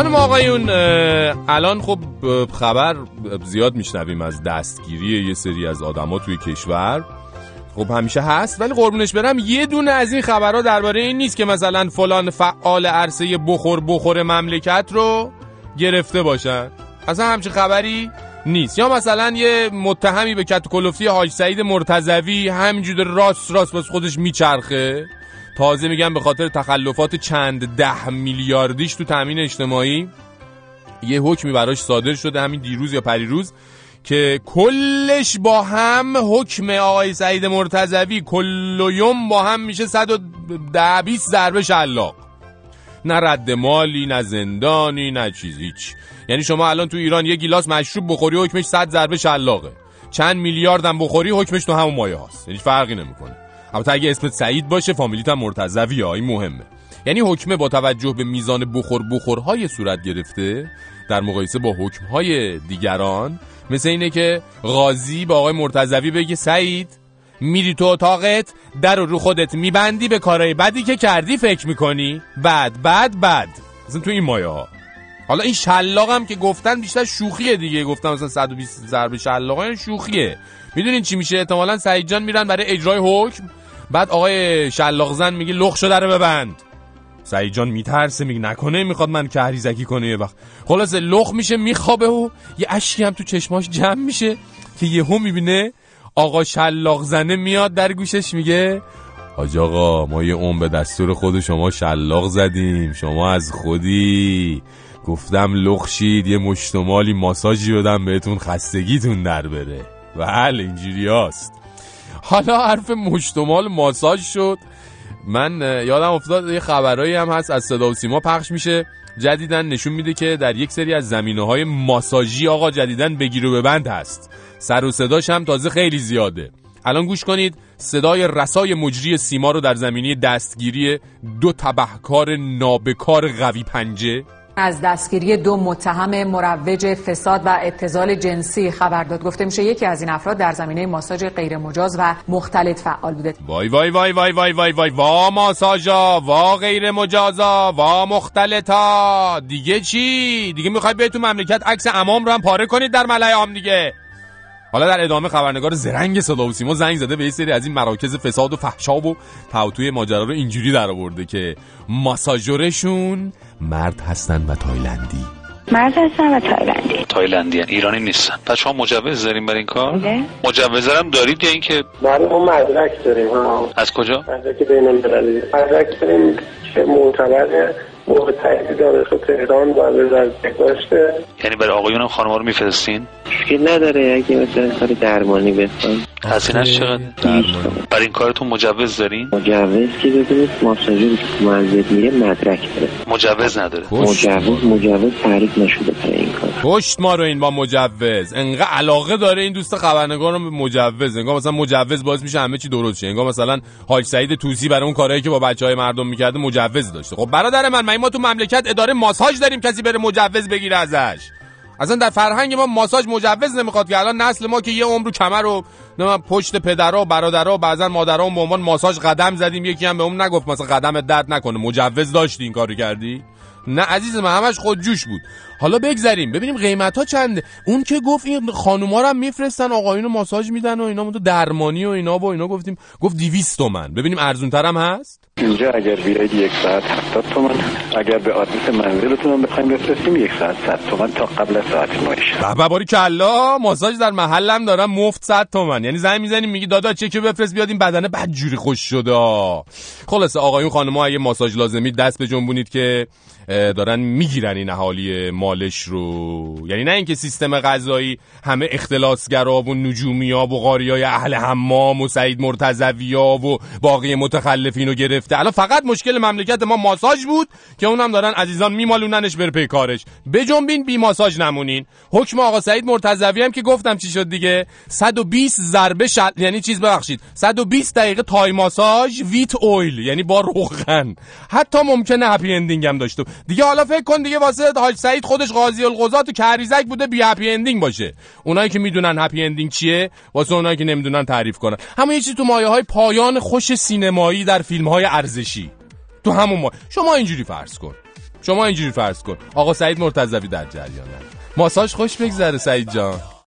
خانم آقایون الان خب خبر زیاد میشنویم از دستگیری یه سری از آدما توی کشور. خب همیشه هست ولی قربونش برم یه دونه از این خبرها درباره این نیست که مثلا فلان فعال عرصه بخور بخور مملکت رو گرفته باشن. اصلا همچین خبری نیست. یا مثلا یه متهمی به کت کلفتی حاج سعید مرتضوی همینجور راست راست بس خودش میچرخه. تازه میگم به خاطر تخلفات چند ده میلیاردیش تو تامین اجتماعی یه حکمی براش صادر شده همین دیروز یا پریروز که کلش با هم حکم آقای سعید مرتضوی کل یوم با هم میشه 110 20 ضربه شلاق. نه رد مالی نه زندانی نه چیز هیچ. یعنی شما الان تو ایران یه گیلاس مشروب بخوری حکمش 100 ضربه شلاقه. چند میلیاردم بخوری حکمش تو همون مایه هاست. یعنی فرقی نمی‌کنه. البته اگه اسمت سعید باشه فامیلیت هم مرتضوی این مهمه. یعنی حکمه با توجه به میزان بخور بخورهای صورت گرفته در مقایسه با حکمهای دیگران مثل اینه که قاضی با آقای مرتضوی بگه سعید میری تو اتاقت در رو, خودت میبندی به کارهای بدی که کردی فکر می‌کنی؟ بعد بعد بعد. مثلا تو این مایه حالا این شلاق هم که گفتن بیشتر شوخیه دیگه. گفتم مثلا 120 ضربه شلاق شوخیه. می‌دونین چی میشه؟ احتمالا سعید جان میرن برای اجرای حکم. بعد آقای شلاق زن میگه لخ شده رو ببند. سعید جان میترسه میگه نکنه می‌خواد من کهریزکی کنه یه وقت. خلاصه لخ میشه میخوابه و یه اشکی هم تو چشماش جمع میشه که یهو می‌بینه آقا شلاق زنه میاد در گوشش میگه حاج آقا ما یه اون به دستور خود شما شلاق زدیم شما از خودی. گفتم لخشید یه مشتمالی ماساژی بدم بهتون خستگیتون در بره. بله اینجوری هست حالا حرف مشتمال ماساژ شد. من یادم افتاد یه خبرایی هم هست از صدا و سیما پخش میشه. جدیدن نشون میده که در یک سری از زمینه های ماساژی آقا جدیدن بگیر و ببند هست. سر و صداش هم تازه خیلی زیاده. الان گوش کنید صدای رسای مجری سیما رو در زمینی دستگیری دو تبهکار نابکار قوی پنجه. از دستگیری دو متهم مروج فساد و ابتزال جنسی خبر داد. گفته میشه یکی از این افراد در زمینه ماساژ غیر مجاز و مختلط فعال بوده. وای وای وای وای وای وای وای وا ماساژا وا غیر مجازا وا مختلطا. دیگه چی؟ دیگه می‌خوای بیای تو مملکت عکس امام رو هم پاره کنید در ملای عام دیگه. حالا در ادامه خبرنگار زرنگ صدا و سیما زنگ زده به یه سری از این مراکز فساد و فحشا و ته و توی ماجرا رو اینجوری در آورده که ماساژورشون مرد هستن و تایلندی. مرد هستن و تایلندی. تایلندی ایرانی نیستن. پس شما مجوز داریم برای این کار؟ بله. مجوز هم دارید یا اینکه بله ما مدرک داریم ها. از کجا؟ مدرک بین المللی. مدرک داریم که معتبر موقع تایید دانشگاه تهران و وزارت داشته. یعنی برای آقایون هم خانم‌ها رو میفرستین؟ مشکل نداره اگه مثلا کار درمانی بخوان هزینه‌اش چقدر؟ برای این کارتون مجوز دارین؟ مجوز که ببینید ماساژوری که معذب میره مدرک داره. مجوز نداره. مجوز مجوز تعریف نشده برای این کار. پشت ما رو این با مجوز. انقدر علاقه داره این دوست خبرنگار رو به مجوز. انگار مثلا مجوز باعث میشه همه چی درست شه. انگار مثلا حاج سعید توسی برای اون کارهایی که با بچهای مردم می‌کرده مجوز داشته. خب برادر من من ما تو مملکت اداره ماساژ داریم کسی بره مجوز بگیره ازش. اصلا در فرهنگ ما ماساژ مجوز نمی‌خواد که الان نسل ما که یه عمر کمر رو پشت پدرها و برادرها بعضا مادرها به عنوان ماساژ قدم زدیم. یکی هم به اون نگفت مثلا قدم درد نکنه. مجوز داشتی این کارو کردی؟ نه عزیز من همش خود جوش بود. حالا بگذریم ببینیم قیمت ها چنده اون که گفت این خانوما رو هم میفرستن آقایون ماساژ میدن و اینا تو درمانی و اینا و اینا گفتیم. گفت 200 تومن. ببینیم ارزون ترم هست؟ اینجا اگر بیاید یک ساعت 70 تومن. اگر به آدرس منزلتون هم بخوایم بفرستیم یک ساعت 100 تومن تا قبل از ساعت 9 بابا باری کلا ماساژ در محلم دارم مفت 100 تومن یعنی زنگ می‌زنیم میگی دادا چک بفرست بیاد این بدنه بد جوری خوش شده خلاص آقایون خانم‌ها اگه ماساژ لازمی دست به جنبونید که دارن می‌گیرن این اهالی مالش رو. یعنی نه اینکه سیستم غذایی همه اختلاسگرا و نجومیا و قاریای اهل حمام و سعید مرتضویا و باقی متخلفین رو گرفته. الان فقط مشکل مملکت ما ماساژ بود که اونم دارن عزیزان میمالوننش بره پی کارش. بجنبین بی ماساژ نمونین. حکم آقا سعید مرتضوی هم که گفتم چی شد دیگه؟ 120 ضربه شد یعنی چیز ببخشید. 120 دقیقه Thai massage with oil یعنی با روغن. حتی ممکنه happy ending هم داشته دیگه حالا فکر کن دیگه واسه حاج سعید خودش قاضی القضات و کهریزک بوده بی happy ending باشه. اونایی که می‌دونن happy ending چیه واسه اونایی که نمی‌دونن تعریف کنن. همون یه چیزی تو مایه های پایان خوش سینمایی در فیلم های ارزشی. تو همون ما شما اینجوری فرض کن. شما اینجوری فرض کن. آقا سعید مرتضوی در جریانه. ماساژ خوش بگذره سعید جان.